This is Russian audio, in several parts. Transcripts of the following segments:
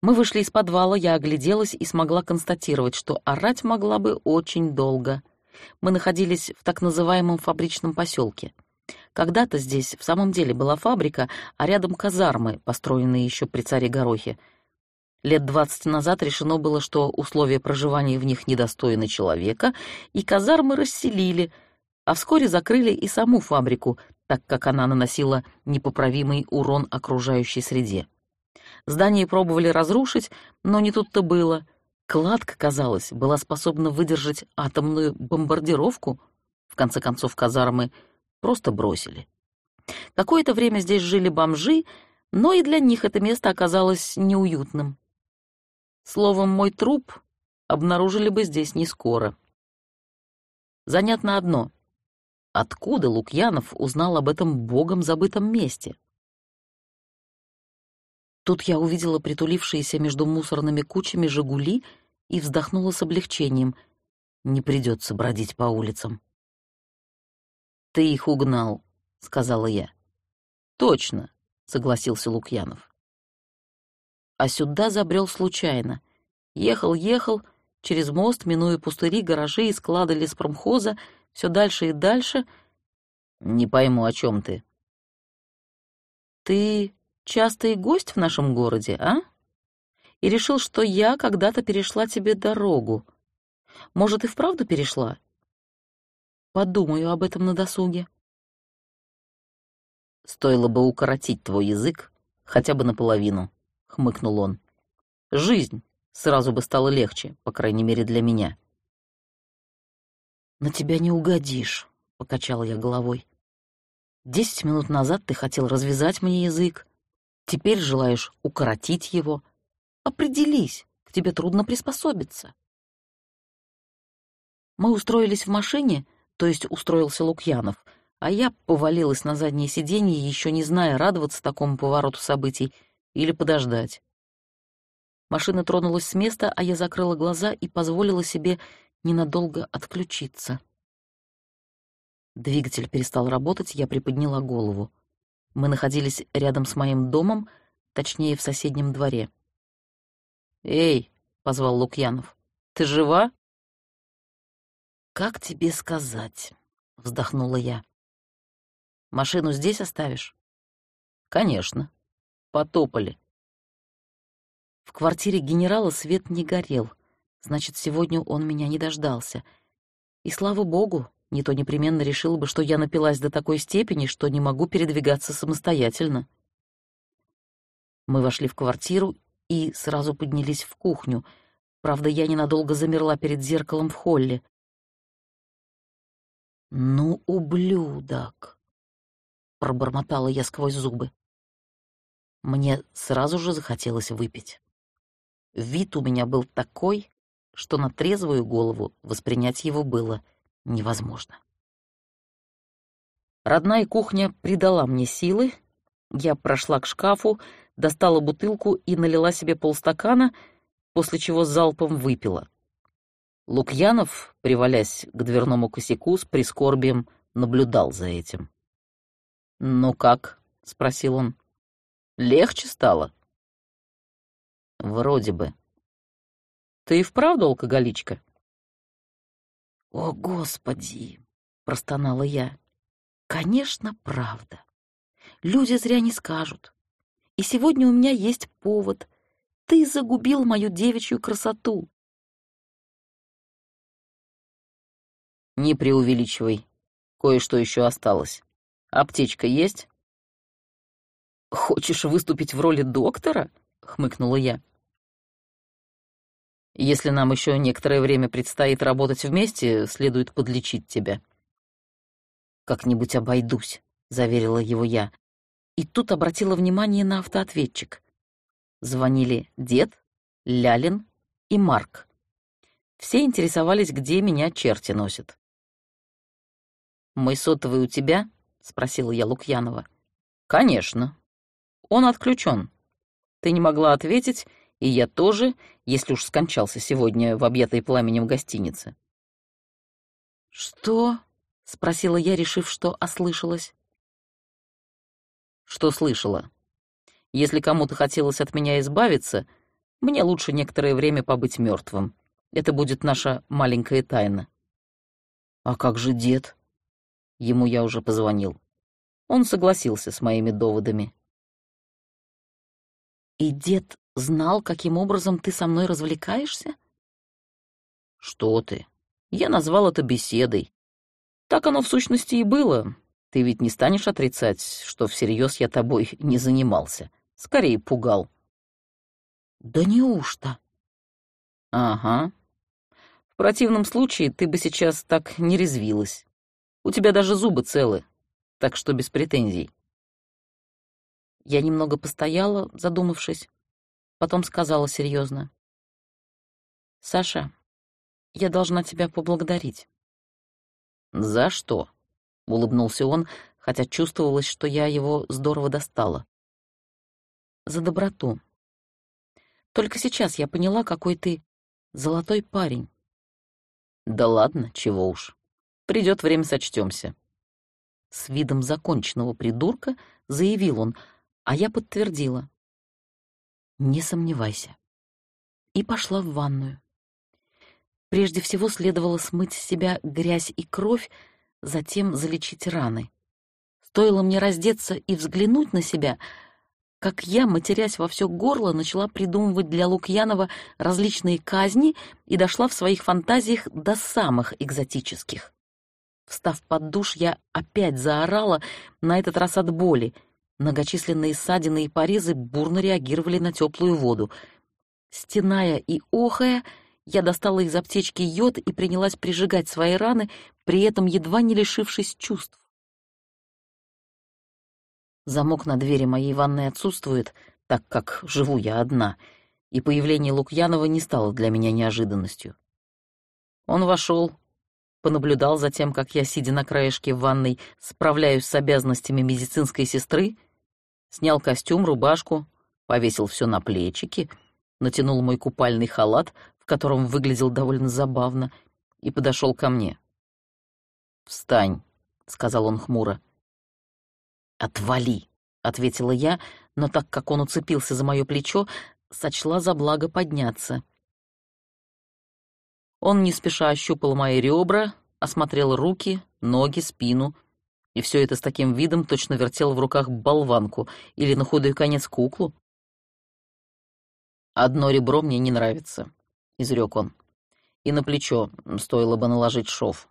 Мы вышли из подвала, я огляделась и смогла констатировать, что орать могла бы очень долго. Мы находились в так называемом фабричном поселке. Когда-то здесь в самом деле была фабрика, а рядом казармы, построенные еще при царе Горохе. Лет двадцать назад решено было, что условия проживания в них недостойны человека, и казармы расселили, а вскоре закрыли и саму фабрику, так как она наносила непоправимый урон окружающей среде. Здание пробовали разрушить, но не тут-то было. Кладка, казалось, была способна выдержать атомную бомбардировку. В конце концов, казармы просто бросили. Какое-то время здесь жили бомжи, но и для них это место оказалось неуютным. Словом, мой труп обнаружили бы здесь не скоро. Занятно одно. Откуда Лукьянов узнал об этом богом забытом месте? Тут я увидела притулившиеся между мусорными кучами «Жигули» и вздохнула с облегчением. Не придется бродить по улицам. «Ты их угнал», — сказала я. «Точно», — согласился Лукьянов. А сюда забрел случайно. Ехал-ехал, через мост, минуя пустыри, гаражи и склады леспромхоза, все дальше и дальше. Не пойму, о чем ты. Ты частый гость в нашем городе, а? И решил, что я когда-то перешла тебе дорогу. Может, и вправду перешла? Подумаю об этом на досуге. Стоило бы укоротить твой язык хотя бы наполовину, — хмыкнул он. Жизнь сразу бы стала легче, по крайней мере, для меня. «На тебя не угодишь», — покачал я головой. «Десять минут назад ты хотел развязать мне язык, Теперь желаешь укоротить его. Определись, к тебе трудно приспособиться. Мы устроились в машине, то есть устроился Лукьянов, а я повалилась на заднее сиденье, еще не зная, радоваться такому повороту событий или подождать. Машина тронулась с места, а я закрыла глаза и позволила себе ненадолго отключиться. Двигатель перестал работать, я приподняла голову. Мы находились рядом с моим домом, точнее, в соседнем дворе. «Эй!» — позвал Лукьянов. «Ты жива?» «Как тебе сказать?» — вздохнула я. «Машину здесь оставишь?» «Конечно. Потопали». В квартире генерала свет не горел. Значит, сегодня он меня не дождался. И слава богу, не то непременно решила бы, что я напилась до такой степени, что не могу передвигаться самостоятельно. Мы вошли в квартиру и сразу поднялись в кухню. Правда, я ненадолго замерла перед зеркалом в холле. «Ну, ублюдок!» — пробормотала я сквозь зубы. Мне сразу же захотелось выпить. Вид у меня был такой, что на трезвую голову воспринять его было — невозможно. Родная кухня придала мне силы. Я прошла к шкафу, достала бутылку и налила себе полстакана, после чего залпом выпила. Лукьянов, привалясь к дверному косяку, с прискорбием наблюдал за этим. «Ну как?» — спросил он. «Легче стало?» «Вроде бы». «Ты и вправду алкоголичка?» «О, Господи!» — простонала я. «Конечно, правда. Люди зря не скажут. И сегодня у меня есть повод. Ты загубил мою девичью красоту». «Не преувеличивай. Кое-что еще осталось. Аптечка есть?» «Хочешь выступить в роли доктора?» — хмыкнула я. Если нам еще некоторое время предстоит работать вместе, следует подлечить тебя». «Как-нибудь обойдусь», — заверила его я. И тут обратила внимание на автоответчик. Звонили дед, Лялин и Марк. Все интересовались, где меня черти носят. «Мой сотовый у тебя?» — спросила я Лукьянова. «Конечно. Он отключен. Ты не могла ответить, и я тоже, если уж скончался сегодня в объятой пламенем гостинице. «Что?» — спросила я, решив, что ослышалась. «Что слышала? Если кому-то хотелось от меня избавиться, Мне лучше некоторое время побыть мертвым. Это будет наша маленькая тайна. А как же дед? Ему я уже позвонил. Он согласился с моими доводами. И дед знал, каким образом ты со мной развлекаешься? Что ты? Я назвал это беседой. Так оно в сущности и было. Ты ведь не станешь отрицать, что всерьез я тобой не занимался. Скорее пугал. Да неужто? Ага. В противном случае ты бы сейчас так не резвилась. У тебя даже зубы целы, так что без претензий. Я немного постояла, задумавшись, потом сказала серьезно. «Саша, я должна тебя поблагодарить». «За что?» — улыбнулся он, хотя чувствовалось, что я его здорово достала. «За доброту. Только сейчас я поняла, какой ты золотой парень». «Да ладно, чего уж. Придет время, сочтемся. С видом законченного придурка заявил он, а я подтвердила. «Не сомневайся». И пошла в ванную. Прежде всего следовало смыть с себя грязь и кровь, затем залечить раны. Стоило мне раздеться и взглянуть на себя, как я, матерясь во все горло, начала придумывать для Лукьянова различные казни и дошла в своих фантазиях до самых экзотических. Встав под душ, я опять заорала, на этот раз от боли. Многочисленные ссадины и порезы бурно реагировали на теплую воду. Стеная и охая, я достала из аптечки йод и принялась прижигать свои раны, при этом едва не лишившись чувств. Замок на двери моей ванной отсутствует, так как живу я одна, и появление Лукьянова не стало для меня неожиданностью. Он вошел, понаблюдал за тем, как я, сидя на краешке ванной, справляюсь с обязанностями медицинской сестры, снял костюм, рубашку, повесил все на плечики, натянул мой купальный халат, котором выглядел довольно забавно, и подошел ко мне. «Встань», — сказал он хмуро. «Отвали», — ответила я, но так как он уцепился за мое плечо, сочла за благо подняться. Он не спеша ощупал мои ребра, осмотрел руки, ноги, спину, и все это с таким видом точно вертел в руках болванку или на худой конец куклу. «Одно ребро мне не нравится», — изрек он. «И на плечо стоило бы наложить шов».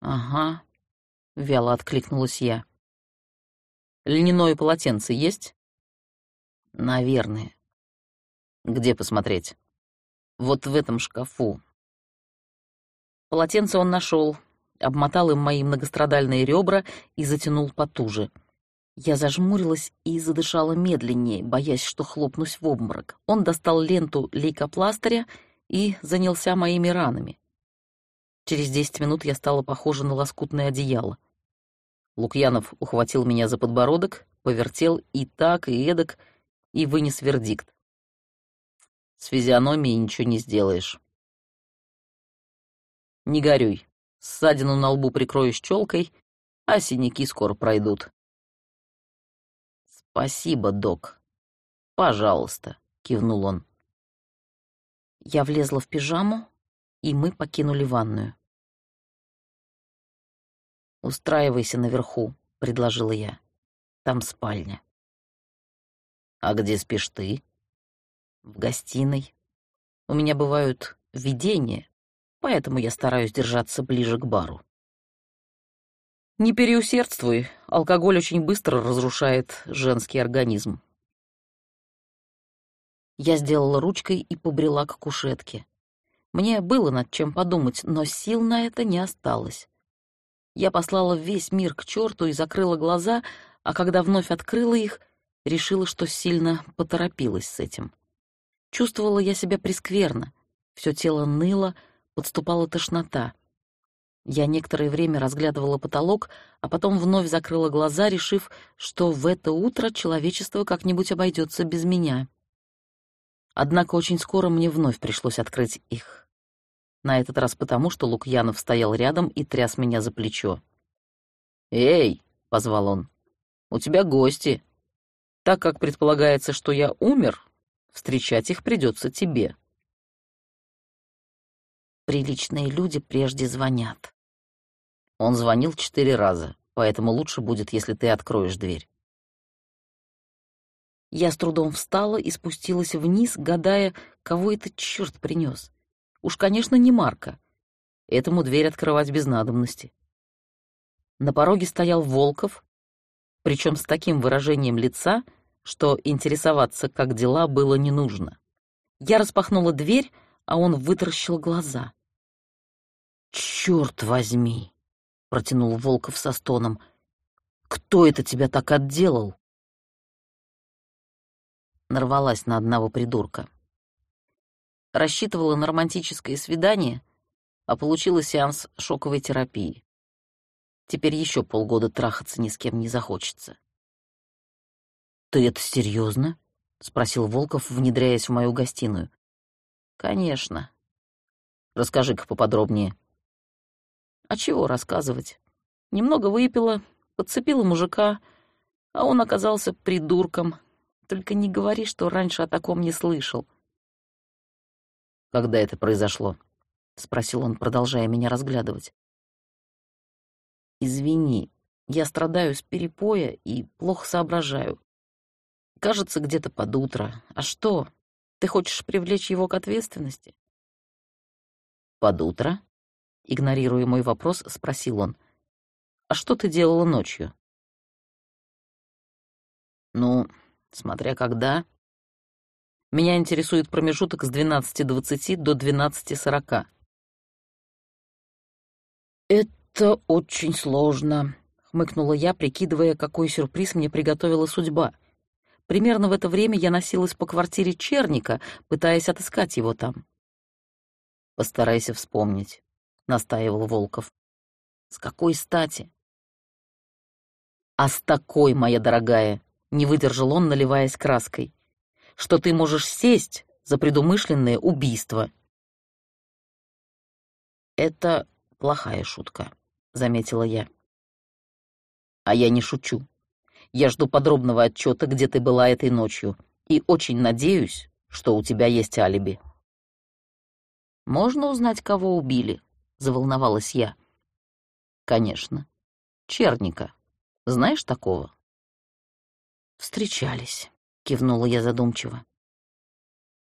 «Ага», — вяло откликнулась я. «Льняное полотенце есть?» «Наверное». «Где посмотреть?» «Вот в этом шкафу». Полотенце он нашел, обмотал им мои многострадальные ребра и затянул потуже. Я зажмурилась и задышала медленнее, боясь, что хлопнусь в обморок. Он достал ленту лейкопластыря и занялся моими ранами. Через десять минут я стала похожа на лоскутное одеяло. Лукьянов ухватил меня за подбородок, повертел и так, и эдак, и вынес вердикт. С физиономией ничего не сделаешь. Не горюй. Ссадину на лбу прикрою щелкой, а синяки скоро пройдут. «Спасибо, док. Пожалуйста», — кивнул он. Я влезла в пижаму, и мы покинули ванную. «Устраивайся наверху», — предложила я. «Там спальня». «А где спишь ты?» «В гостиной. У меня бывают видения, поэтому я стараюсь держаться ближе к бару». Не переусердствуй, алкоголь очень быстро разрушает женский организм. Я сделала ручкой и побрела к кушетке. Мне было над чем подумать, но сил на это не осталось. Я послала весь мир к черту и закрыла глаза, а когда вновь открыла их, решила, что сильно поторопилась с этим. Чувствовала я себя прескверно, все тело ныло, подступала тошнота — я некоторое время разглядывала потолок, а потом вновь закрыла глаза, решив, что в это утро человечество как-нибудь обойдется без меня. Однако очень скоро мне вновь пришлось открыть их. На этот раз потому, что Лукьянов стоял рядом и тряс меня за плечо. «Эй!» — позвал он. «У тебя гости. Так как предполагается, что я умер, встречать их придется тебе. Приличные люди прежде звонят. Он звонил четыре раза, поэтому лучше будет, если ты откроешь дверь. Я с трудом встала и спустилась вниз, гадая, кого этот черт принес. Уж, конечно, не Марка. Этому дверь открывать без надобности. На пороге стоял Волков, причем с таким выражением лица, что интересоваться, как дела, было не нужно. Я распахнула дверь, а он вытаращил глаза. «Черт возьми!» — протянул Волков со стоном. «Кто это тебя так отделал?» Нарвалась на одного придурка. Рассчитывала на романтическое свидание, а получила сеанс шоковой терапии. Теперь еще полгода трахаться ни с кем не захочется. «Ты это серьезно? спросил Волков, внедряясь в мою гостиную. «Конечно. Расскажи-ка поподробнее». «А чего рассказывать? Немного выпила, подцепила мужика, а он оказался придурком. Только не говори, что раньше о таком не слышал». «Когда это произошло?» — спросил он, продолжая меня разглядывать. «Извини, я страдаю с перепоя и плохо соображаю. Кажется, где-то под утро. А что? Ты хочешь привлечь его к ответственности?» «Под утро?» — игнорируя мой вопрос, спросил он. «А что ты делала ночью?» «Ну, смотря когда. Меня интересует промежуток с 12.20 до 12.40». «Это «Это очень сложно», — хмыкнула я, прикидывая, какой сюрприз мне приготовила судьба. Примерно в это время я носилась по квартире Черника, пытаясь отыскать его там. «Постарайся вспомнить», — настаивал Волков. «С какой стати?» «А с такой, моя дорогая», — не выдержал он, наливаясь краской, «что ты можешь сесть за предумышленное убийство». «Это плохая шутка», — заметила я. «А я не шучу. Я жду подробного отчета, где ты была этой ночью, и очень надеюсь, что у тебя есть алиби». «Можно узнать, кого убили?» — заволновалась я. «Конечно. Черника. Знаешь такого?» «Встречались», — кивнула я задумчиво.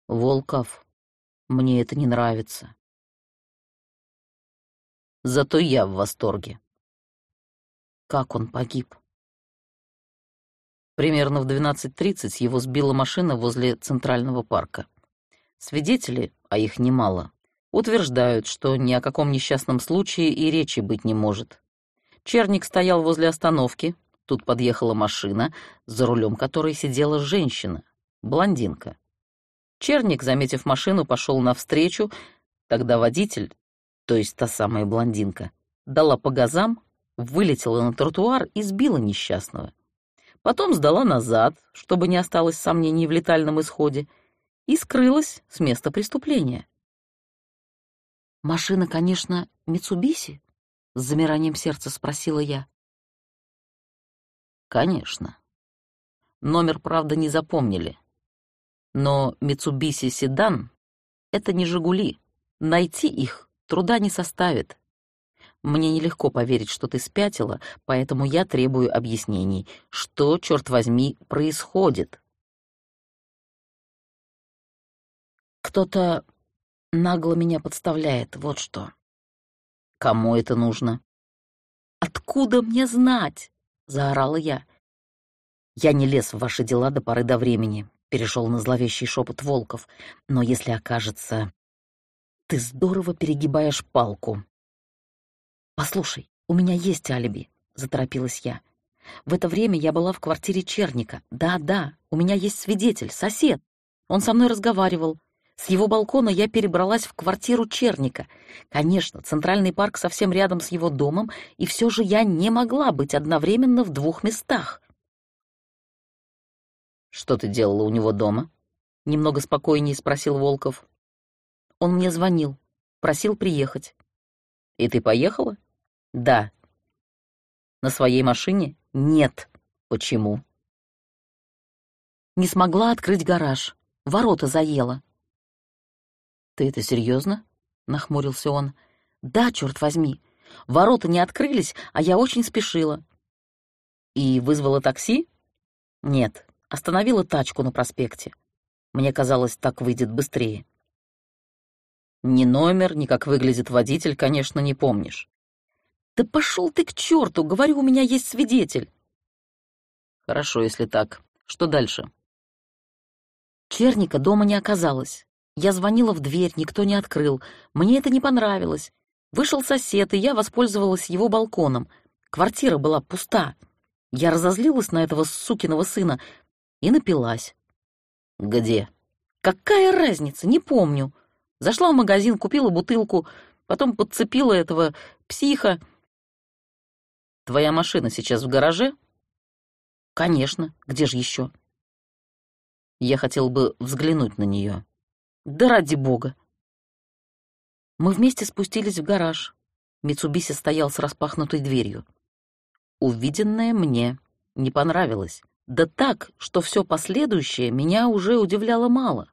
«Волков, мне это не нравится. Зато я в восторге. Как он погиб? Примерно в 12.30 его сбила машина возле Центрального парка. Свидетели, а их немало, утверждают, что ни о каком несчастном случае и речи быть не может. Черник стоял возле остановки, тут подъехала машина, за рулем которой сидела женщина, блондинка. Черник, заметив машину, пошел навстречу, тогда водитель, то есть та самая блондинка, дала по газам, вылетела на тротуар и сбила несчастного. Потом сдала назад, чтобы не осталось сомнений в летальном исходе, и скрылась с места преступления. «Машина, конечно, Митсубиси?» — с замиранием сердца спросила я. «Конечно. Номер, правда, не запомнили. Но Митсубиси Седан — это не «Жигули». Найти их Труда не составит. Мне нелегко поверить, что ты спятила, поэтому я требую объяснений. Что, черт возьми, происходит? Кто-то нагло меня подставляет, вот что. Кому это нужно? Откуда мне знать? Заорала я. Я не лез в ваши дела до поры до времени, перешел на зловещий шепот Волков. Но если окажется, ты здорово перегибаешь палку. Послушай, у меня есть алиби, заторопилась я. В это время я была в квартире Черника. Да-да, у меня есть свидетель, сосед. Он со мной разговаривал. С его балкона я перебралась в квартиру Черника. Конечно, Центральный парк совсем рядом с его домом, и все же я не могла быть одновременно в двух местах. «Что ты делала у него дома?» — немного спокойнее спросил Волков. Он мне звонил, просил приехать. И ты поехала? Да. На своей машине? Нет. Почему? Не смогла открыть гараж. Ворота заело». «Ты это серьезно? нахмурился он. «Да, черт возьми. Ворота не открылись, а я очень спешила». «И вызвала такси?» «Нет, остановила тачку на проспекте. Мне казалось, так выйдет быстрее». Ни номер, ни как выглядит водитель, конечно, не помнишь. «Да пошел ты к черту! Говорю, у меня есть свидетель!» «Хорошо, если так. Что дальше?» Черника дома не оказалось. Я звонила в дверь, никто не открыл. Мне это не понравилось. Вышел сосед, и я воспользовалась его балконом. Квартира была пуста. Я разозлилась на этого сукиного сына и напилась. «Где?» «Какая разница? Не помню. Зашла в магазин, купила бутылку, потом подцепила этого психа. Твоя машина сейчас в гараже? Конечно, где же еще? Я хотел бы взглянуть на нее. Да ради бога. Мы вместе спустились в гараж. Митсубиси стоял с распахнутой дверью. Увиденное мне не понравилось. Да так, что все последующее меня уже удивляло мало.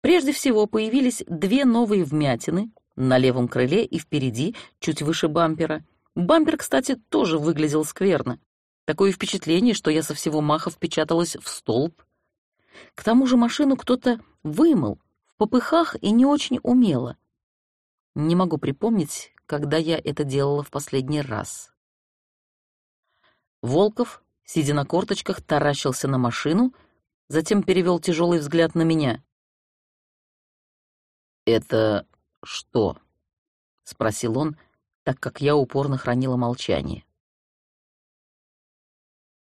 Прежде всего появились две новые вмятины на левом крыле и впереди, чуть выше бампера. Бампер, кстати, тоже выглядел скверно. Такое впечатление, что я со всего маха впечаталась в столб. К тому же машину кто-то вымыл, в попыхах и не очень умело. Не могу припомнить, когда я это делала в последний раз. Волков, сидя на корточках, таращился на машину, затем перевел тяжелый взгляд на меня. «Это что?» — спросил он, так как я упорно хранила молчание.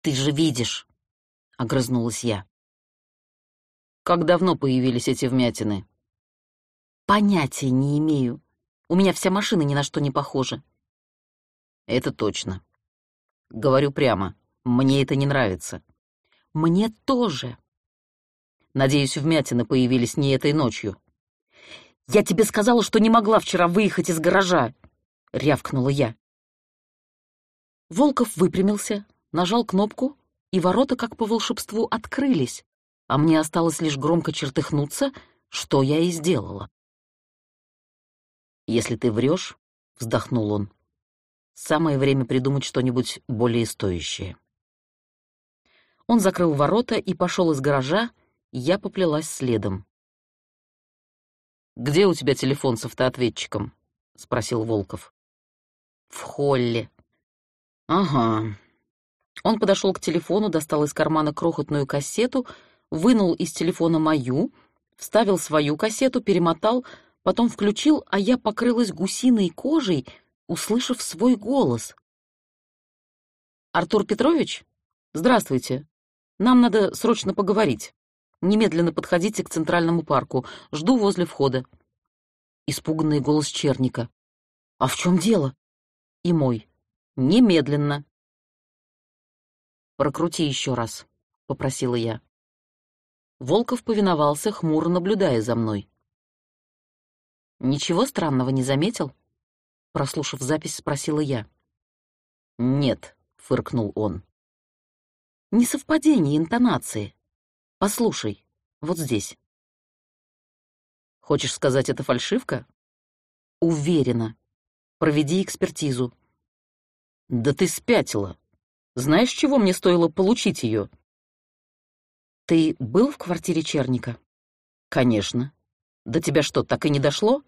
«Ты же видишь!» — огрызнулась я. «Как давно появились эти вмятины?» «Понятия не имею. У меня вся машина ни на что не похожа». «Это точно. Говорю прямо, мне это не нравится». «Мне тоже». «Надеюсь, вмятины появились не этой ночью». «Я тебе сказала, что не могла вчера выехать из гаража!» — рявкнула я. Волков выпрямился, нажал кнопку, и ворота, как по волшебству, открылись, а мне осталось лишь громко чертыхнуться, что я и сделала. «Если ты врешь, вздохнул он, — «самое время придумать что-нибудь более стоящее». Он закрыл ворота и пошел из гаража, я поплелась следом. «Где у тебя телефон с автоответчиком?» — спросил Волков. «В холле». «Ага». Он подошел к телефону, достал из кармана крохотную кассету, вынул из телефона мою, вставил свою кассету, перемотал, потом включил, а я покрылась гусиной кожей, услышав свой голос. «Артур Петрович? Здравствуйте. Нам надо срочно поговорить». Немедленно подходите к Центральному парку. Жду возле входа». Испуганный голос Черника. «А в чем дело?» И мой. «Немедленно». «Прокрути еще раз», — попросила я. Волков повиновался, хмуро наблюдая за мной. «Ничего странного не заметил?» Прослушав запись, спросила я. «Нет», — фыркнул он. «Несовпадение интонации. Послушай, вот здесь. Хочешь сказать, это фальшивка? Уверена. Проведи экспертизу. Да ты спятила. Знаешь, чего мне стоило получить ее? Ты был в квартире Черника? Конечно. До тебя что, так и не дошло?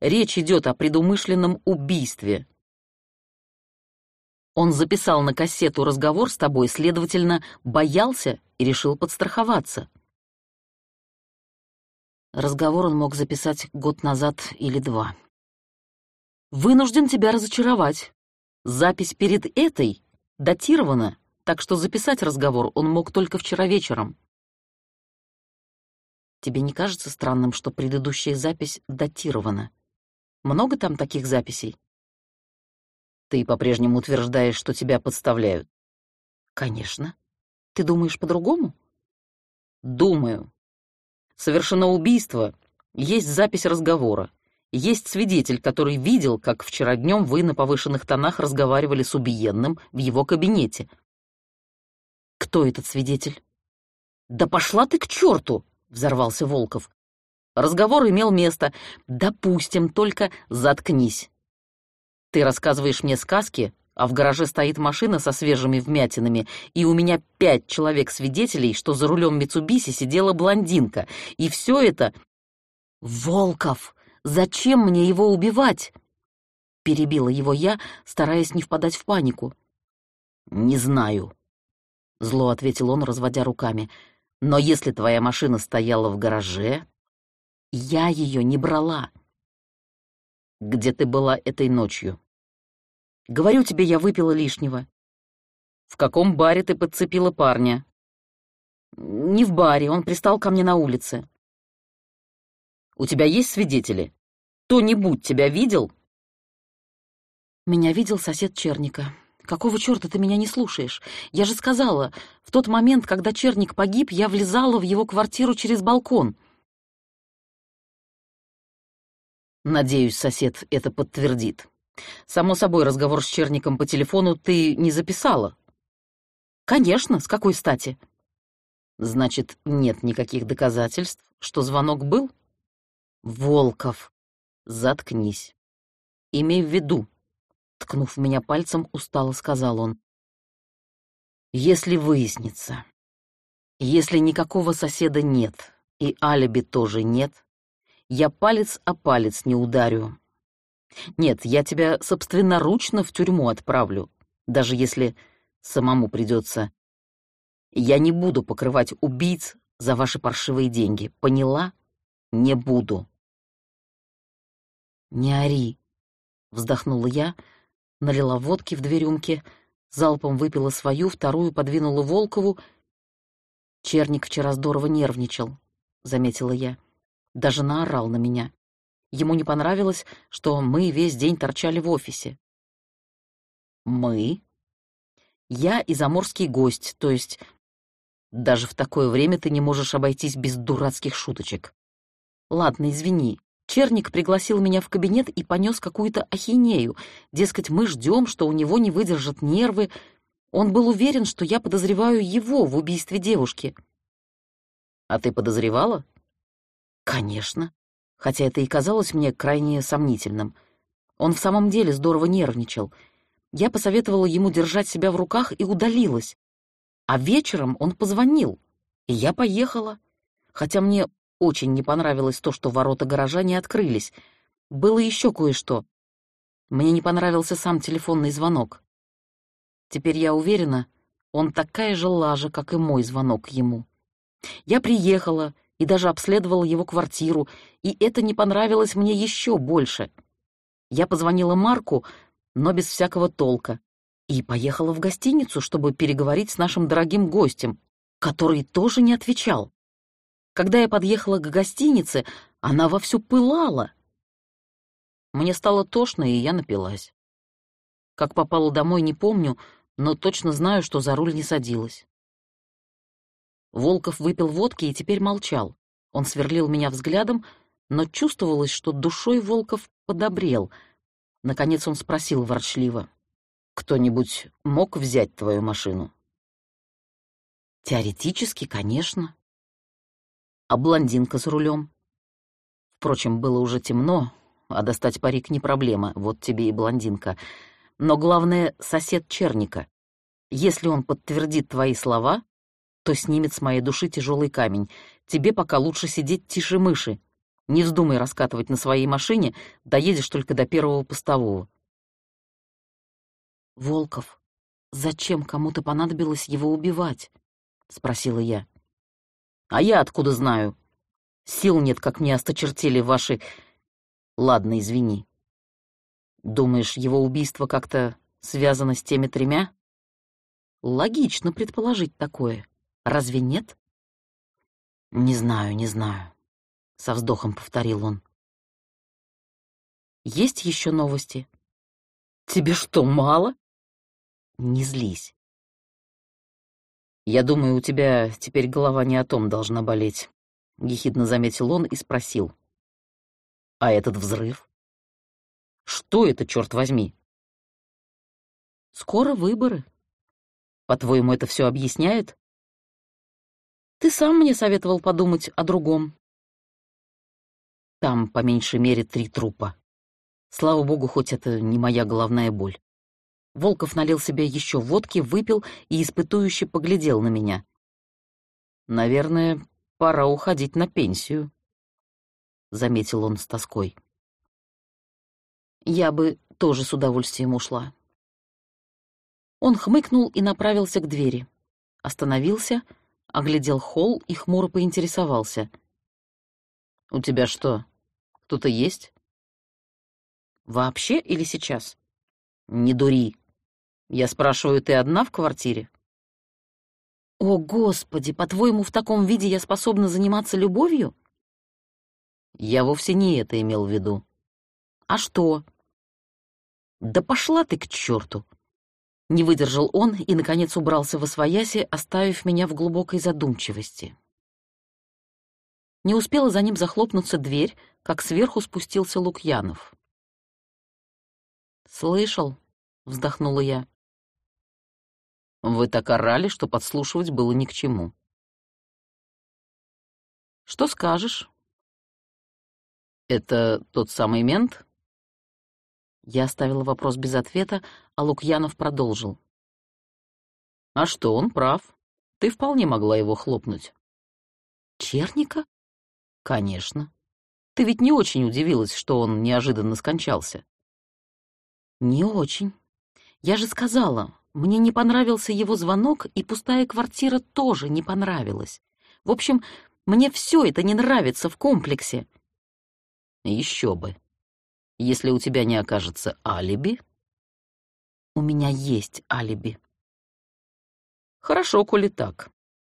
Речь идет о предумышленном убийстве. Он записал на кассету разговор с тобой, следовательно, боялся и решил подстраховаться. Разговор он мог записать год назад или два. Вынужден тебя разочаровать. Запись перед этой датирована, так что записать разговор он мог только вчера вечером. Тебе не кажется странным, что предыдущая запись датирована? Много там таких записей? Ты по-прежнему утверждаешь, что тебя подставляют? Конечно. Ты думаешь по-другому? Думаю. Совершено убийство. Есть запись разговора. Есть свидетель, который видел, как вчера днем вы на повышенных тонах разговаривали с убиенным в его кабинете. Кто этот свидетель? Да пошла ты к черту! — взорвался Волков. «Разговор имел место. Допустим, только заткнись. Ты рассказываешь мне сказки, а в гараже стоит машина со свежими вмятинами, и у меня пять человек-свидетелей, что за рулем Митсубиси сидела блондинка. И все это... «Волков, зачем мне его убивать?» Перебила его я, стараясь не впадать в панику. «Не знаю», — зло ответил он, разводя руками. «Но если твоя машина стояла в гараже...» «Я ее не брала». «Где ты была этой ночью?» Говорю тебе, я выпила лишнего. В каком баре ты подцепила парня? Не в баре, он пристал ко мне на улице. У тебя есть свидетели? Кто-нибудь тебя видел? Меня видел сосед Черника. Какого черта ты меня не слушаешь? Я же сказала, в тот момент, когда Черник погиб, я влезала в его квартиру через балкон. Надеюсь, сосед это подтвердит. Само собой, разговор с Черником по телефону ты не записала. Конечно, с какой стати? Значит, нет никаких доказательств, что звонок был? Волков, заткнись. Имей в виду, ткнув меня пальцем, устало сказал он. Если выяснится, если никакого соседа нет и алиби тоже нет, я палец о палец не ударю, нет, я тебя собственноручно в тюрьму отправлю, даже если самому придется. Я не буду покрывать убийц за ваши паршивые деньги. Поняла? Не буду. Не ори, вздохнула я, налила водки в две рюмки, залпом выпила свою, вторую подвинула Волкову. Черник вчера здорово нервничал, заметила я. Даже наорал на меня. Ему не понравилось, что мы весь день торчали в офисе. «Мы?» «Я и заморский гость, то есть даже в такое время ты не можешь обойтись без дурацких шуточек. Ладно, извини. Черник пригласил меня в кабинет и понес какую-то ахинею. Дескать, мы ждем, что у него не выдержат нервы. Он был уверен, что я подозреваю его в убийстве девушки. А ты подозревала? Конечно хотя это и казалось мне крайне сомнительным. Он в самом деле здорово нервничал. Я посоветовала ему держать себя в руках и удалилась. А вечером он позвонил, и я поехала. Хотя мне очень не понравилось то, что ворота гаража не открылись. Было еще кое-что. Мне не понравился сам телефонный звонок. Теперь я уверена, он такая же лажа, как и мой звонок ему. Я приехала, и даже обследовала его квартиру, и это не понравилось мне еще больше. Я позвонила Марку, но без всякого толка, и поехала в гостиницу, чтобы переговорить с нашим дорогим гостем, который тоже не отвечал. Когда я подъехала к гостинице, она вовсю пылала. Мне стало тошно, и я напилась. Как попала домой, не помню, но точно знаю, что за руль не садилась. Волков выпил водки и теперь молчал. Он сверлил меня взглядом, но чувствовалось, что душой Волков подобрел. Наконец он спросил ворчливо. «Кто-нибудь мог взять твою машину?» «Теоретически, конечно». «А блондинка с рулем?» Впрочем, было уже темно, а достать парик не проблема, вот тебе и блондинка. Но главное — сосед Черника. Если он подтвердит твои слова, то снимет с моей души тяжелый камень. Тебе пока лучше сидеть тише мыши. Не вздумай раскатывать на своей машине, доедешь только до первого постового. «Волков, зачем кому-то понадобилось его убивать?» — спросила я. «А я откуда знаю? Сил нет, как мне осточертели ваши... Ладно, извини. Думаешь, его убийство как-то связано с теми тремя?» «Логично предположить такое. Разве нет? Не знаю, не знаю, со вздохом повторил он. Есть еще новости? Тебе что, мало? Не злись. Я думаю, у тебя теперь голова не о том должна болеть, ехидно заметил он и спросил. А этот взрыв? Что это, черт возьми? Скоро выборы. По-твоему, это все объясняет? Ты сам мне советовал подумать о другом. Там, по меньшей мере, три трупа. Слава богу, хоть это не моя головная боль. Волков налил себе еще водки, выпил и испытующе поглядел на меня. «Наверное, пора уходить на пенсию», — заметил он с тоской. «Я бы тоже с удовольствием ушла». Он хмыкнул и направился к двери. Остановился, оглядел холл и хмуро поинтересовался. «У тебя что, кто-то есть?» «Вообще или сейчас?» «Не дури. Я спрашиваю, ты одна в квартире?» «О, Господи, по-твоему, в таком виде я способна заниматься любовью?» «Я вовсе не это имел в виду». «А что?» «Да пошла ты к черту!» Не выдержал он и, наконец, убрался во свояси, оставив меня в глубокой задумчивости. Не успела за ним захлопнуться дверь, как сверху спустился Лукьянов. «Слышал?» — вздохнула я. «Вы так орали, что подслушивать было ни к чему». «Что скажешь?» «Это тот самый мент?» Я оставила вопрос без ответа, а Лукьянов продолжил. «А что, он прав. Ты вполне могла его хлопнуть». «Черника?» «Конечно. Ты ведь не очень удивилась, что он неожиданно скончался?» «Не очень. Я же сказала, мне не понравился его звонок, и пустая квартира тоже не понравилась. В общем, мне все это не нравится в комплексе». «Еще бы», если у тебя не окажется алиби? У меня есть алиби. Хорошо, коли так.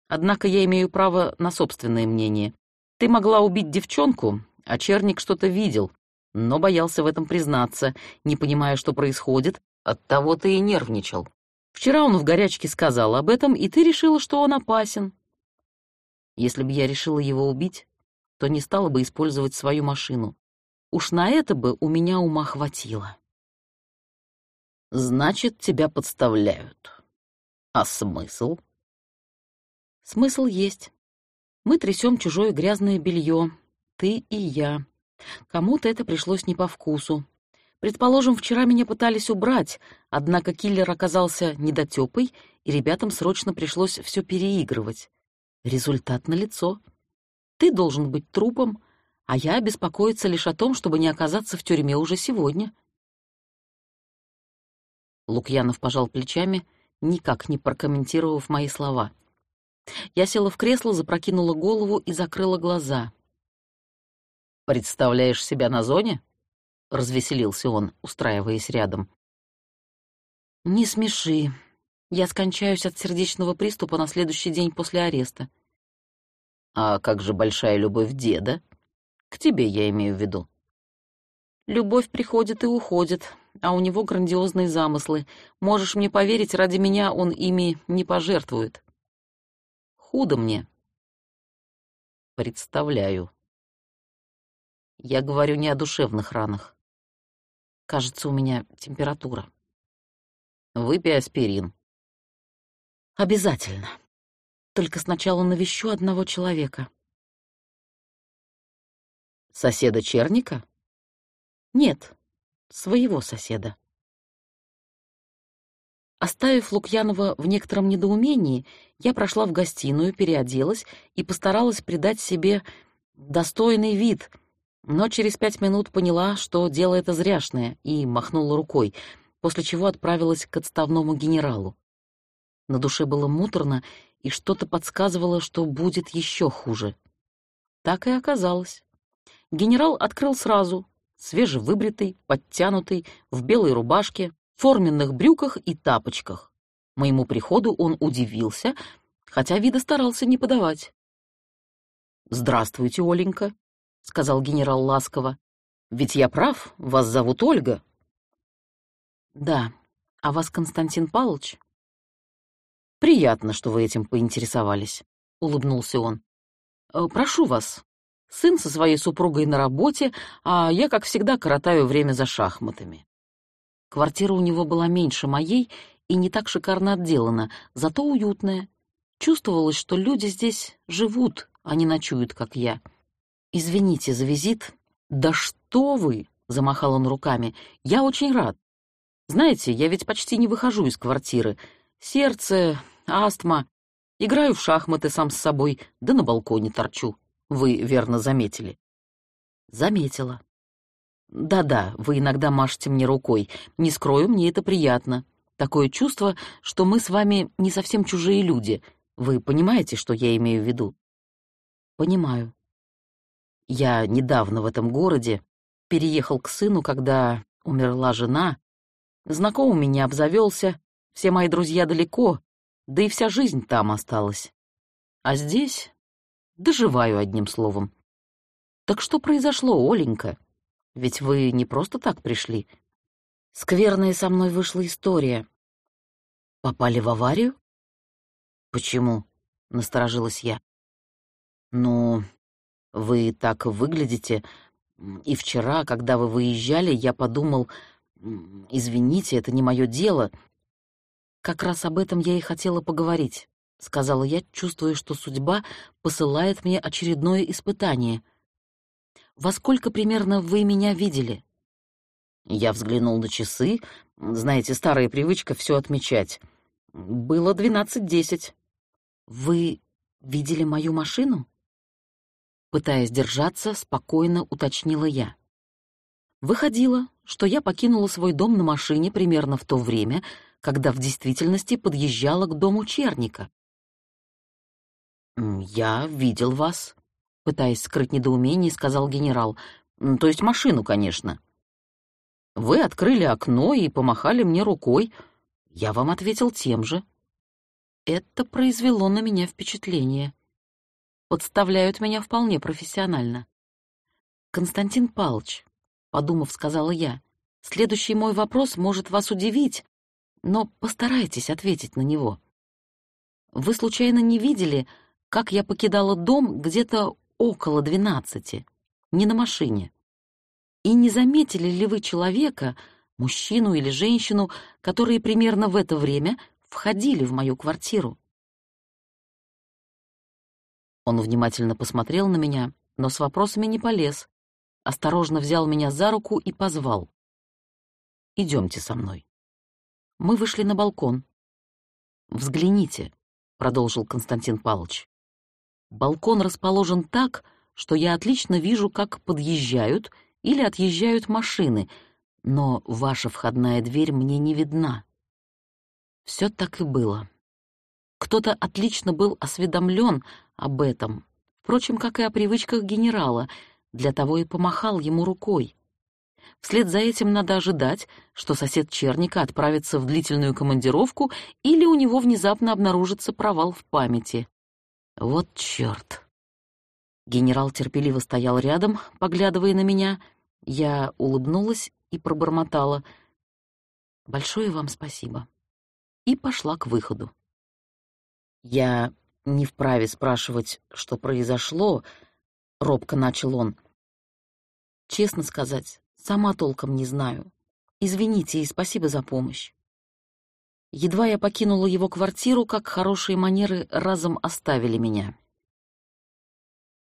Однако я имею право на собственное мнение. Ты могла убить девчонку, а Черник что-то видел, но боялся в этом признаться, не понимая, что происходит, оттого ты и нервничал. Вчера он в горячке сказал об этом, и ты решила, что он опасен. Если бы я решила его убить, то не стала бы использовать свою машину. Уж на это бы у меня ума хватило. Значит, тебя подставляют. А смысл? Смысл есть. Мы трясем чужое грязное белье, ты и я. Кому-то это пришлось не по вкусу. Предположим, вчера меня пытались убрать, однако киллер оказался недотёпой, и ребятам срочно пришлось все переигрывать. Результат налицо. Ты должен быть трупом, а я беспокоиться лишь о том, чтобы не оказаться в тюрьме уже сегодня. Лукьянов пожал плечами, никак не прокомментировав мои слова. Я села в кресло, запрокинула голову и закрыла глаза. «Представляешь себя на зоне?» — развеселился он, устраиваясь рядом. «Не смеши. Я скончаюсь от сердечного приступа на следующий день после ареста». «А как же большая любовь деда?» К тебе я имею в виду. Любовь приходит и уходит, а у него грандиозные замыслы. Можешь мне поверить, ради меня он ими не пожертвует. Худо мне. Представляю. Я говорю не о душевных ранах. Кажется, у меня температура. Выпей аспирин. Обязательно. Только сначала навещу одного человека. Соседа Черника? Нет, своего соседа. Оставив Лукьянова в некотором недоумении, я прошла в гостиную, переоделась и постаралась придать себе достойный вид, но через пять минут поняла, что дело это зряшное, и махнула рукой, после чего отправилась к отставному генералу. На душе было муторно, и что-то подсказывало, что будет еще хуже. Так и оказалось. Генерал открыл сразу, свежевыбритый, подтянутый, в белой рубашке, форменных брюках и тапочках. Моему приходу он удивился, хотя вида старался не подавать. «Здравствуйте, Оленька», — сказал генерал ласково. «Ведь я прав, вас зовут Ольга». «Да, а вас Константин Павлович?» «Приятно, что вы этим поинтересовались», — улыбнулся он. «Э, «Прошу вас, Сын со своей супругой на работе, а я, как всегда, коротаю время за шахматами. Квартира у него была меньше моей и не так шикарно отделана, зато уютная. Чувствовалось, что люди здесь живут, а не ночуют, как я. «Извините за визит». «Да что вы!» — замахал он руками. «Я очень рад. Знаете, я ведь почти не выхожу из квартиры. Сердце, астма. Играю в шахматы сам с собой, да на балконе торчу. Вы верно заметили?» «Заметила». «Да-да, вы иногда машете мне рукой. Не скрою, мне это приятно. Такое чувство, что мы с вами не совсем чужие люди. Вы понимаете, что я имею в виду?» «Понимаю». Я недавно в этом городе переехал к сыну, когда умерла жена. Знакомый меня обзавелся, все мои друзья далеко, да и вся жизнь там осталась. А здесь доживаю одним словом. Так что произошло, Оленька? Ведь вы не просто так пришли. Скверная со мной вышла история. Попали в аварию? Почему? Насторожилась я. Ну, вы так выглядите. И вчера, когда вы выезжали, я подумал, извините, это не мое дело. Как раз об этом я и хотела поговорить, сказала я, чувствуя, что судьба посылает мне очередное испытание — во сколько примерно вы меня видели?» Я взглянул на часы. Знаете, старая привычка все отмечать. Было двенадцать десять. «Вы видели мою машину?» Пытаясь держаться, спокойно уточнила я. Выходило, что я покинула свой дом на машине примерно в то время, когда в действительности подъезжала к дому Черника. «Я видел вас», Пытаясь скрыть недоумение, сказал генерал. «То есть машину, конечно». «Вы открыли окно и помахали мне рукой. Я вам ответил тем же». Это произвело на меня впечатление. Подставляют меня вполне профессионально. «Константин Палыч», — подумав, сказала я, — «следующий мой вопрос может вас удивить, но постарайтесь ответить на него. Вы случайно не видели, как я покидала дом где-то около двенадцати, не на машине. И не заметили ли вы человека, мужчину или женщину, которые примерно в это время входили в мою квартиру? Он внимательно посмотрел на меня, но с вопросами не полез. Осторожно взял меня за руку и позвал. «Идемте со мной». Мы вышли на балкон. «Взгляните», — продолжил Константин Павлович. Балкон расположен так, что я отлично вижу, как подъезжают или отъезжают машины, но ваша входная дверь мне не видна. Все так и было. Кто-то отлично был осведомлен об этом, впрочем, как и о привычках генерала, для того и помахал ему рукой. Вслед за этим надо ожидать, что сосед Черника отправится в длительную командировку или у него внезапно обнаружится провал в памяти. Вот чёрт. Генерал терпеливо стоял рядом, поглядывая на меня. Я улыбнулась и пробормотала. «Большое вам спасибо». И пошла к выходу. Я не вправе спрашивать, что произошло, — робко начал он. Честно сказать, сама толком не знаю. Извините и спасибо за помощь. Едва я покинула его квартиру, как хорошие манеры разом оставили меня.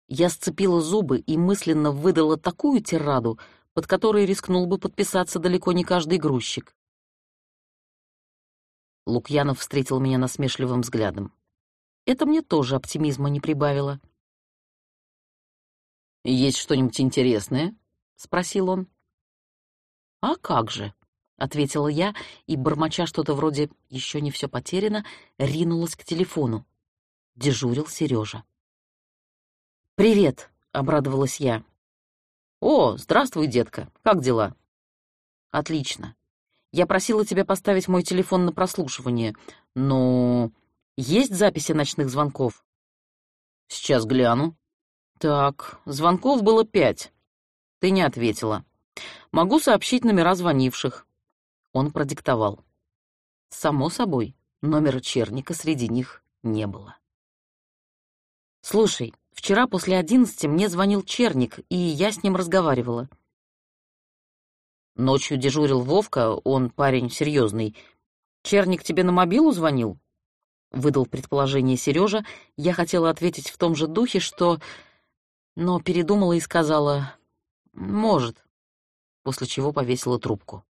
Я сцепила зубы и мысленно выдала такую тираду, под которой рискнул бы подписаться далеко не каждый грузчик. Лукьянов встретил меня насмешливым взглядом. Это мне тоже оптимизма не прибавило. «Есть что-нибудь интересное?» — спросил он. «А как же?» Ответила я и, бормоча что-то вроде «еще не все потеряно», ринулась к телефону. Дежурил Сережа. «Привет», — обрадовалась я. «О, здравствуй, детка. Как дела?» «Отлично. Я просила тебя поставить мой телефон на прослушивание, но есть записи ночных звонков?» «Сейчас гляну». «Так, звонков было пять. Ты не ответила. Могу сообщить номера звонивших. Он продиктовал. Само собой, номера Черника среди них не было. «Слушай, вчера после одиннадцати мне звонил Черник, и я с ним разговаривала». Ночью дежурил Вовка, он парень серьезный. Черник тебе на мобилу звонил? — выдал предположение Сережа. Я хотела ответить в том же духе, что... Но передумала и сказала «может», после чего повесила трубку.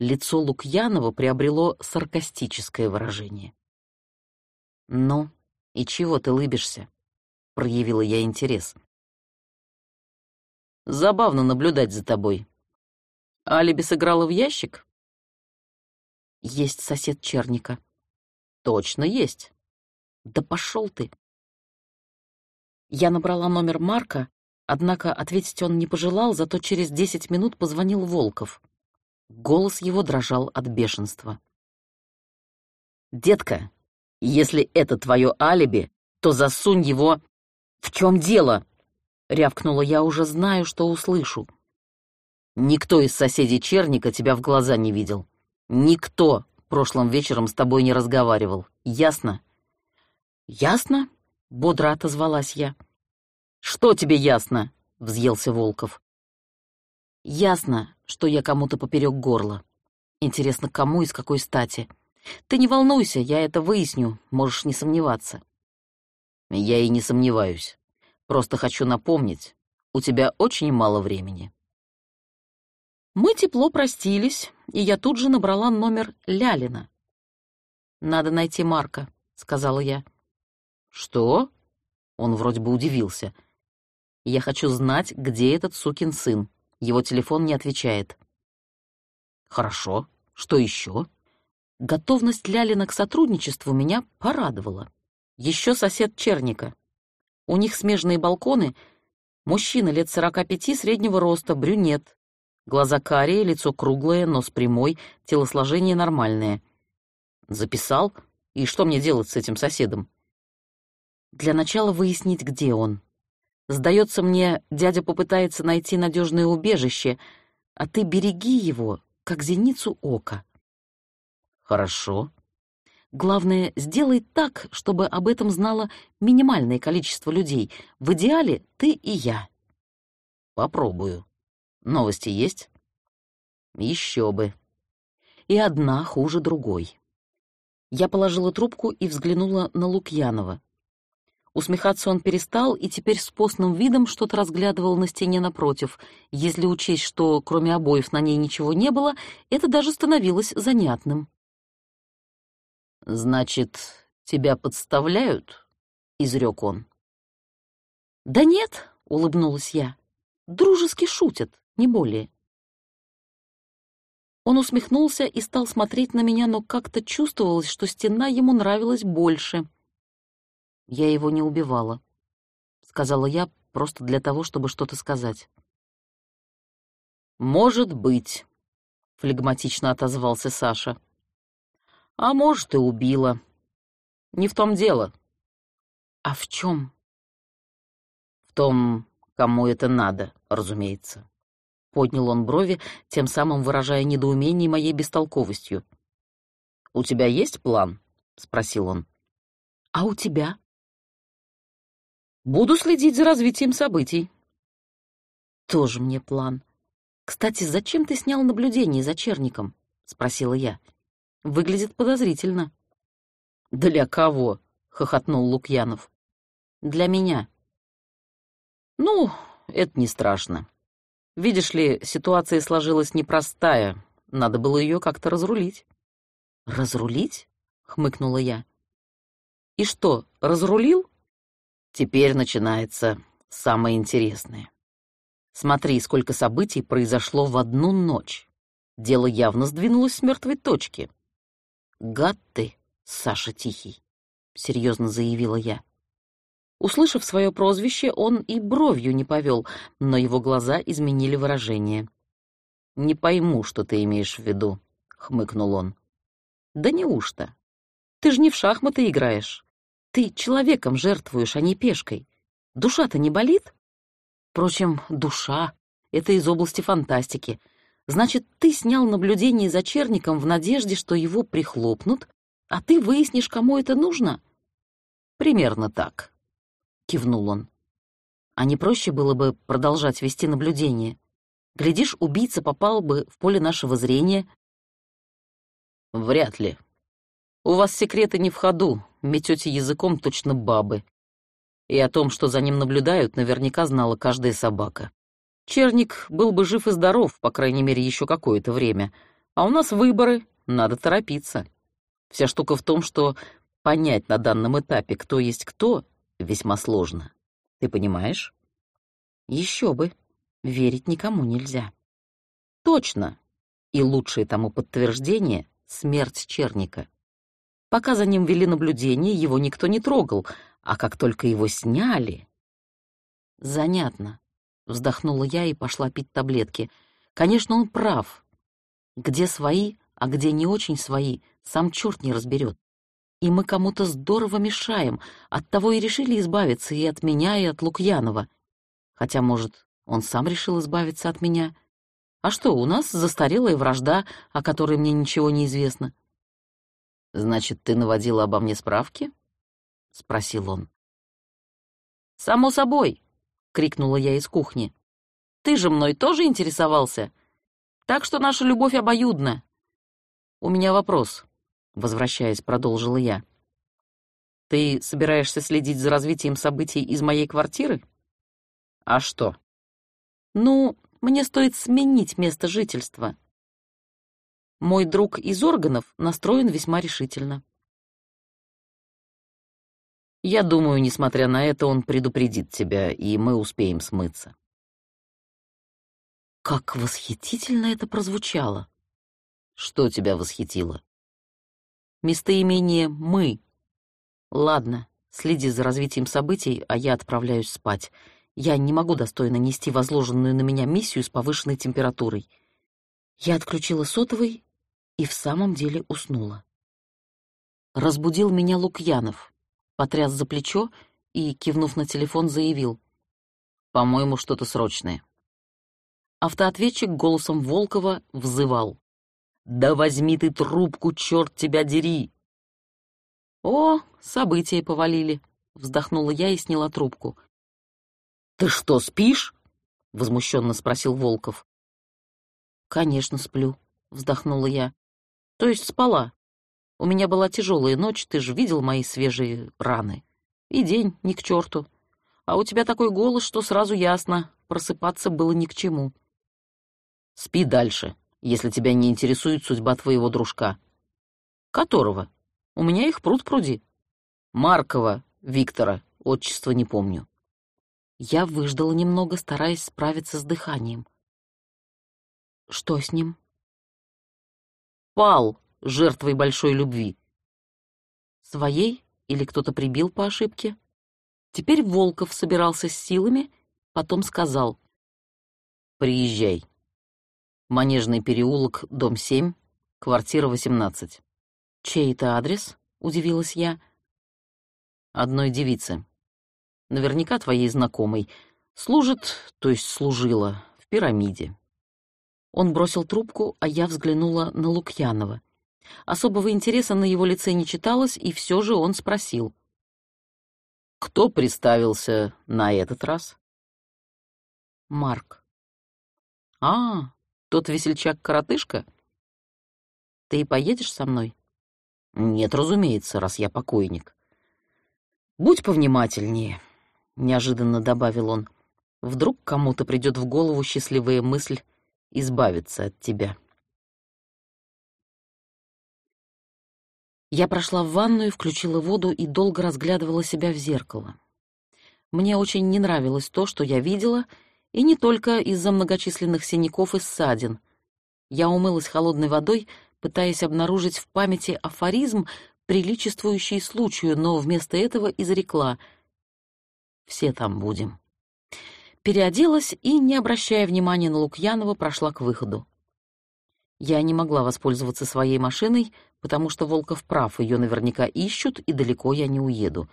Лицо Лукьянова приобрело саркастическое выражение. «Ну, и чего ты лыбишься?» — проявила я интерес. «Забавно наблюдать за тобой. Алиби сыграла в ящик?» «Есть сосед Черника». «Точно есть». «Да пошел ты!» Я набрала номер Марка, однако ответить он не пожелал, зато через десять минут позвонил Волков. Голос его дрожал от бешенства. «Детка, если это твое алиби, то засунь его... В чем дело?» — рявкнула я, уже знаю, что услышу. «Никто из соседей Черника тебя в глаза не видел. Никто прошлым вечером с тобой не разговаривал. Ясно?» «Ясно?» — бодро отозвалась я. «Что тебе ясно?» — взъелся Волков. «Ясно, что я кому-то поперек горла. Интересно, кому и с какой стати?» Ты не волнуйся, я это выясню, можешь не сомневаться. Я и не сомневаюсь. Просто хочу напомнить, у тебя очень мало времени. Мы тепло простились, и я тут же набрала номер Лялина. «Надо найти Марка», — сказала я. «Что?» Он вроде бы удивился. «Я хочу знать, где этот сукин сын. Его телефон не отвечает». «Хорошо. Что еще?» Готовность Лялина к сотрудничеству меня порадовала. Еще сосед Черника. У них смежные балконы. Мужчина лет сорока пяти, среднего роста, брюнет. Глаза карие, лицо круглое, нос прямой, телосложение нормальное. Записал? И что мне делать с этим соседом? Для начала выяснить, где он. Сдается мне, дядя попытается найти надежное убежище, а ты береги его, как зеницу ока. Хорошо. Главное, сделай так, чтобы об этом знало минимальное количество людей. В идеале ты и я. Попробую. Новости есть? Еще бы. И одна хуже другой. Я положила трубку и взглянула на Лукьянова. Усмехаться он перестал и теперь с постным видом что-то разглядывал на стене напротив. Если учесть, что кроме обоев на ней ничего не было, это даже становилось занятным. «Значит, тебя подставляют?» — изрек он. «Да нет», — улыбнулась я. «Дружески шутят, не более». Он усмехнулся и стал смотреть на меня, но как-то чувствовалось, что стена ему нравилась больше. «Я его не убивала», — сказала я просто для того, чтобы что-то сказать. «Может быть», — флегматично отозвался Саша. А может, и убила. Не в том дело. А в чем? В том, кому это надо, разумеется. Поднял он брови, тем самым выражая недоумение моей бестолковостью. «У тебя есть план?» — спросил он. «А у тебя?» «Буду следить за развитием событий». «Тоже мне план. Кстати, зачем ты снял наблюдение за Черником?» — спросила я. Выглядит подозрительно. «Для кого?» — хохотнул Лукьянов. «Для меня». «Ну, это не страшно. Видишь ли, ситуация сложилась непростая. Надо было ее как-то разрулить». «Разрулить?» — хмыкнула я. «И что, разрулил?» Теперь начинается самое интересное. Смотри, сколько событий произошло в одну ночь. Дело явно сдвинулось с мертвой точки. «Гад ты, Саша Тихий», — серьезно заявила я. Услышав свое прозвище, он и бровью не повел, но его глаза изменили выражение. «Не пойму, что ты имеешь в виду», — хмыкнул он. «Да неужто? Ты же не в шахматы играешь. Ты человеком жертвуешь, а не пешкой. Душа-то не болит? Впрочем, душа — это из области фантастики — Значит, ты снял наблюдение за черником в надежде, что его прихлопнут, а ты выяснишь, кому это нужно? Примерно так, кивнул он. А не проще было бы продолжать вести наблюдение? Глядишь, убийца попал бы в поле нашего зрения. Вряд ли. У вас секреты не в ходу, метете языком точно бабы. И о том, что за ним наблюдают, наверняка знала каждая собака. Черник был бы жив и здоров, по крайней мере, еще какое-то время. А у нас выборы, надо торопиться. Вся штука в том, что понять на данном этапе, кто есть кто, весьма сложно. Ты понимаешь? Еще бы. Верить никому нельзя. Точно. И лучшее тому подтверждение — смерть Черника. Пока за ним вели наблюдение, его никто не трогал, а как только его сняли... Занятно. Вздохнула я и пошла пить таблетки. Конечно, он прав. Где свои, а где не очень свои, сам черт не разберет. И мы кому-то здорово мешаем, оттого и решили избавиться и от меня, и от Лукьянова. Хотя, может, он сам решил избавиться от меня. А что, у нас застарелая вражда, о которой мне ничего не известно. «Значит, ты наводила обо мне справки?» — спросил он. «Само собой», — крикнула я из кухни. «Ты же мной тоже интересовался? Так что наша любовь обоюдна». «У меня вопрос», — возвращаясь, продолжила я. «Ты собираешься следить за развитием событий из моей квартиры?» «А что?» «Ну, мне стоит сменить место жительства. Мой друг из органов настроен весьма решительно. Я думаю, несмотря на это, он предупредит тебя, и мы успеем смыться. Как восхитительно это прозвучало. Что тебя восхитило? Местоимение «мы». Ладно, следи за развитием событий, а я отправляюсь спать. Я не могу достойно нести возложенную на меня миссию с повышенной температурой. Я отключила сотовый и в самом деле уснула. Разбудил меня Лукьянов, потряс за плечо и, кивнув на телефон, заявил. «По-моему, что-то срочное». Автоответчик голосом Волкова взывал. «Да возьми ты трубку, черт тебя дери!» «О, события повалили», — вздохнула я и сняла трубку. «Ты что, спишь?» — возмущенно спросил Волков. «Конечно, сплю», — вздохнула я. То есть спала. У меня была тяжелая ночь, ты же видел мои свежие раны. И день ни к черту. А у тебя такой голос, что сразу ясно, просыпаться было ни к чему. Спи дальше, если тебя не интересует судьба твоего дружка. Которого? У меня их пруд пруди. Маркова Виктора, отчество не помню. Я выждала немного, стараясь справиться с дыханием. Что с ним? Пал жертвой большой любви. Своей или кто-то прибил по ошибке? Теперь Волков собирался с силами, потом сказал. «Приезжай. Манежный переулок, дом 7, квартира 18». «Чей это адрес?» — удивилась я. «Одной девицы. Наверняка твоей знакомой. Служит, то есть служила, в пирамиде. Он бросил трубку, а я взглянула на Лукьянова. Особого интереса на его лице не читалось, и все же он спросил. «Кто приставился на этот раз?» «Марк». «А, тот весельчак-коротышка?» «Ты поедешь со мной?» «Нет, разумеется, раз я покойник». «Будь повнимательнее», — неожиданно добавил он. «Вдруг кому-то придет в голову счастливая мысль избавиться от тебя. Я прошла в ванную, включила воду и долго разглядывала себя в зеркало. Мне очень не нравилось то, что я видела, и не только из-за многочисленных синяков и ссадин. Я умылась холодной водой, пытаясь обнаружить в памяти афоризм, приличествующий случаю, но вместо этого изрекла «Все там будем» переоделась и, не обращая внимания на Лукьянова, прошла к выходу. Я не могла воспользоваться своей машиной, потому что Волков прав, ее наверняка ищут, и далеко я не уеду.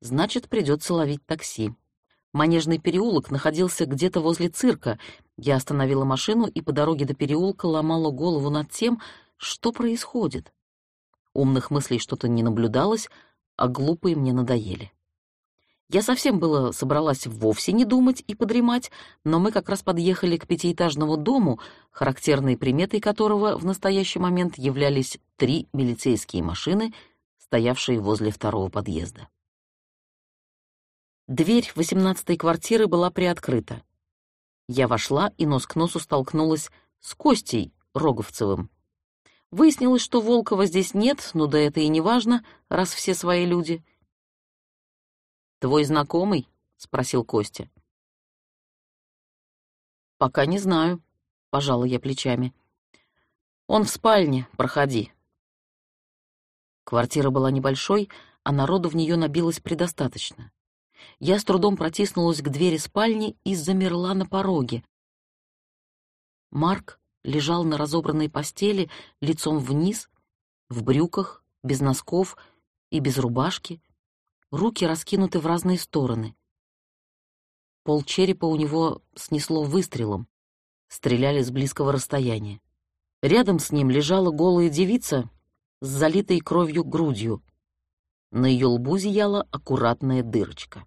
Значит, придется ловить такси. Манежный переулок находился где-то возле цирка. Я остановила машину и по дороге до переулка ломала голову над тем, что происходит. Умных мыслей что-то не наблюдалось, а глупые мне надоели. Я совсем было собралась вовсе не думать и подремать, но мы как раз подъехали к пятиэтажному дому, характерной приметой которого в настоящий момент являлись три милицейские машины, стоявшей возле второго подъезда. Дверь восемнадцатой квартиры была приоткрыта. Я вошла и нос к носу столкнулась с Костей Роговцевым. Выяснилось, что Волкова здесь нет, но да это и не важно, раз все свои люди. «Твой знакомый?» — спросил Костя. «Пока не знаю», — пожала я плечами. «Он в спальне, проходи». Квартира была небольшой, а народу в нее набилось предостаточно. Я с трудом протиснулась к двери спальни и замерла на пороге. Марк лежал на разобранной постели, лицом вниз, в брюках, без носков и без рубашки, руки раскинуты в разные стороны. Пол черепа у него снесло выстрелом. Стреляли с близкого расстояния. Рядом с ним лежала голая девица с залитой кровью грудью. На ее лбу зияла аккуратная дырочка.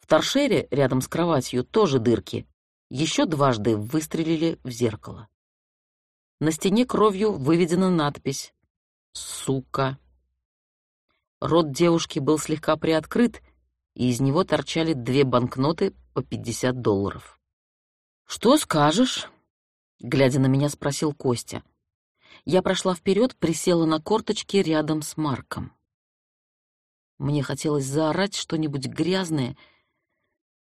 В торшере рядом с кроватью тоже дырки. Еще дважды выстрелили в зеркало. На стене кровью выведена надпись «Сука». Рот девушки был слегка приоткрыт, и из него торчали две банкноты по 50 долларов. «Что скажешь?» — глядя на меня, спросил Костя. Я прошла вперед, присела на корточки рядом с Марком. Мне хотелось заорать что-нибудь грязное,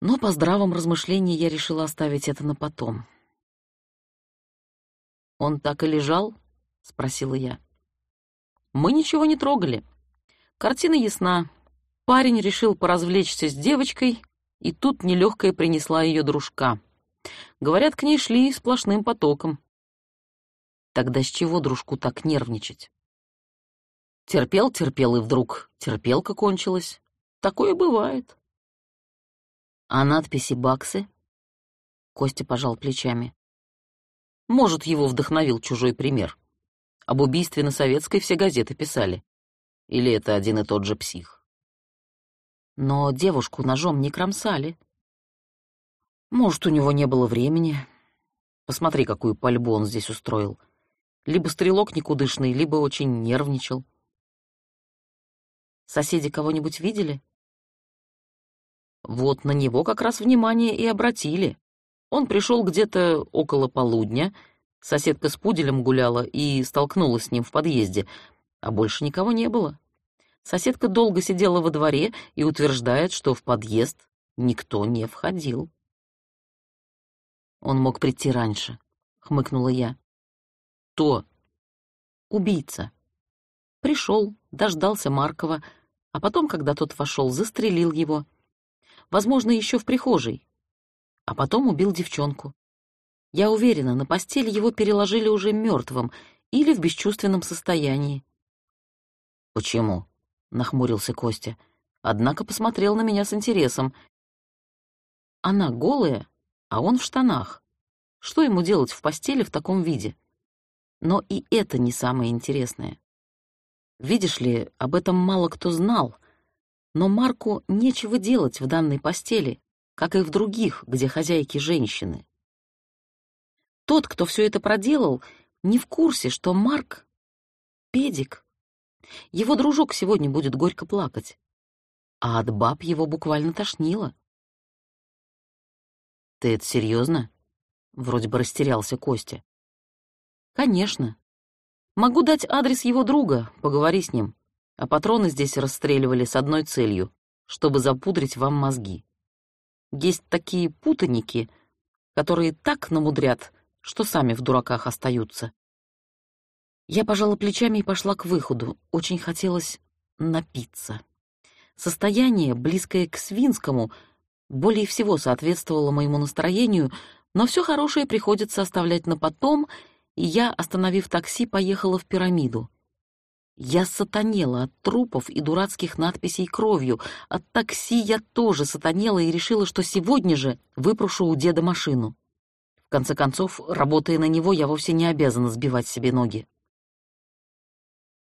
но по здравом размышлении я решила оставить это на потом. «Он так и лежал?» — спросила я. «Мы ничего не трогали. Картина ясна. Парень решил поразвлечься с девочкой, и тут нелегкая принесла ее дружка. Говорят, к ней шли сплошным потоком. Тогда с чего дружку так нервничать? Терпел, терпел, и вдруг терпелка кончилась. Такое бывает. А надписи баксы? Костя пожал плечами. Может, его вдохновил чужой пример. Об убийстве на Советской все газеты писали. Или это один и тот же псих? Но девушку ножом не кромсали. Может, у него не было времени. Посмотри, какую пальбу он здесь устроил. Либо стрелок никудышный, либо очень нервничал. Соседи кого-нибудь видели? Вот на него как раз внимание и обратили. Он пришел где-то около полудня, соседка с пуделем гуляла и столкнулась с ним в подъезде, а больше никого не было. Соседка долго сидела во дворе и утверждает, что в подъезд никто не входил. Он мог прийти раньше, хмыкнула я. То убийца. Пришел, дождался Маркова, а потом, когда тот вошел, застрелил его. Возможно, еще в прихожей. А потом убил девчонку. Я уверена, на постель его переложили уже мертвым или в бесчувственном состоянии. Почему? нахмурился Костя. Однако посмотрел на меня с интересом. Она голая, а он в штанах. Что ему делать в постели в таком виде? Но и это не самое интересное. Видишь ли, об этом мало кто знал, но Марку нечего делать в данной постели, как и в других, где хозяйки женщины. Тот, кто все это проделал, не в курсе, что Марк — педик. Его дружок сегодня будет горько плакать. А от баб его буквально тошнило. «Ты это серьезно? Вроде бы растерялся Костя. «Конечно. Могу дать адрес его друга, поговори с ним. А патроны здесь расстреливали с одной целью, чтобы запудрить вам мозги. Есть такие путаники, которые так намудрят, что сами в дураках остаются. Я пожала плечами и пошла к выходу. Очень хотелось напиться. Состояние, близкое к свинскому, более всего соответствовало моему настроению, но все хорошее приходится оставлять на потом, и я, остановив такси, поехала в пирамиду. Я сатанела от трупов и дурацких надписей кровью. От такси я тоже сатанела и решила, что сегодня же выпрошу у деда машину. В конце концов, работая на него, я вовсе не обязана сбивать себе ноги.